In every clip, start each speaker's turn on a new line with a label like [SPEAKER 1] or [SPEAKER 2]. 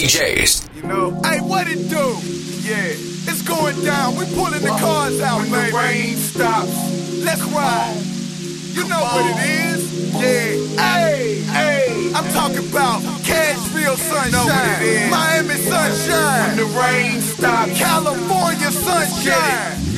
[SPEAKER 1] DJs.
[SPEAKER 2] You know, hey, what it do? Yeah, it's going down. We pulling the cars out,
[SPEAKER 3] when
[SPEAKER 2] baby.
[SPEAKER 3] the rain stops.
[SPEAKER 2] Let's ride. You know what it is? Yeah. Hey, hey. I'm talking about Cashville sunshine,
[SPEAKER 3] Know what it is.
[SPEAKER 2] Miami sunshine,
[SPEAKER 3] When the rain stops.
[SPEAKER 2] California sunshine.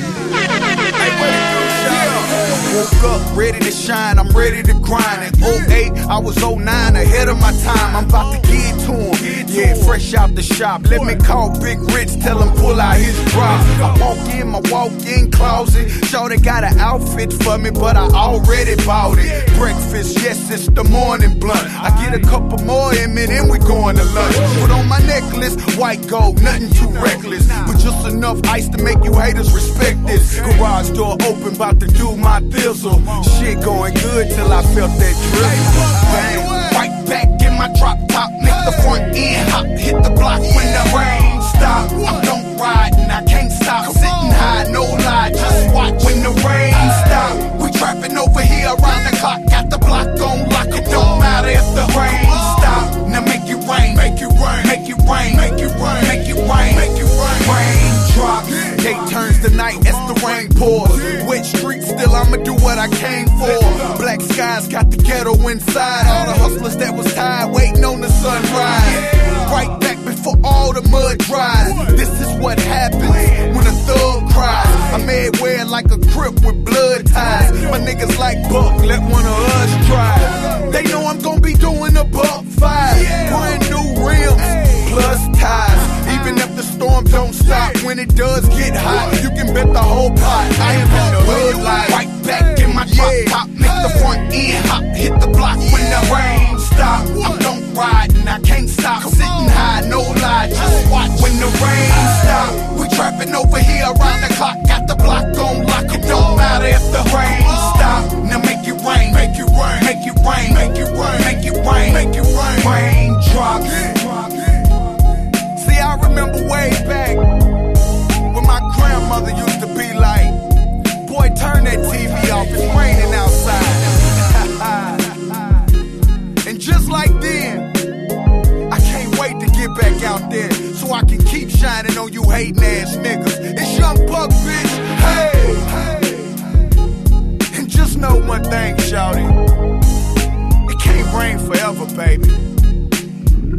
[SPEAKER 2] Woke up ready to shine, I'm ready to grind. In 08, I was 09, ahead of my time. I'm about to get to him. Yeah, fresh out the shop. Let me call Big Rich, tell him pull out his drop. I walk in my walk in closet. Shorty got an outfit for me, but I already bought it. Breakfast, yes, it's the morning blunt. I get a couple more in me, then we going to lunch. Put on my necklace, white gold, nothing too reckless. But just enough ice to make you haters respect this. Garage door open, about to do my Shit going good till I felt that drizzle. Bang, right back in my drop top, make the front end hop, hit the block when the rain stop. I don't ride and I can't stop. Sitting high, no lie, just watch when the rain stop. We trapping over here around the clock, got the block on lock. It don't matter if the rain stop. Now make it rain, make it rain, make it rain, make it rain, make it rain, make it rain. Rain drop, day turns to night as the rain pours. Still I'ma do what I came for. Black skies got the ghetto inside. All the hustlers that was tired waiting on the sunrise. Right back before all the mud dries. This is what happens when a thug cries. I made wear like a crip with blood ties. My niggas like Buck, let one of us try. They know I'm gonna be when it does get hot, you can bet the whole pot. I am in the hood like right back in my drop top, make the front end hop, hit the block when the rain stop. I don't ride and I can't stop. Sitting high, no lie, just watch when the rain stop. We trapping over here around out there so I can keep shining on you hating ass niggas. It's Young Buck, bitch. Hey, hey. And just know one thing, shouty. It can't rain forever, baby.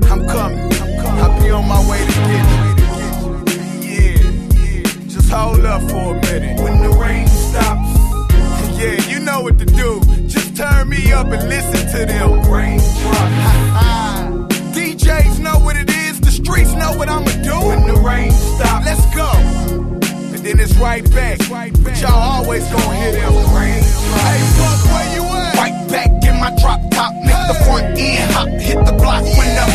[SPEAKER 2] I'm coming. I'm coming. I'll be on my way to get you. Yeah. Just hold up for a minute. When the rain stops. Yeah, you know what to do. Just turn me up and listen to them right back. But y'all always gonna hear them. Hey, fuck, where you at? Right back in my drop top. Make the front end hop. Hit the block when the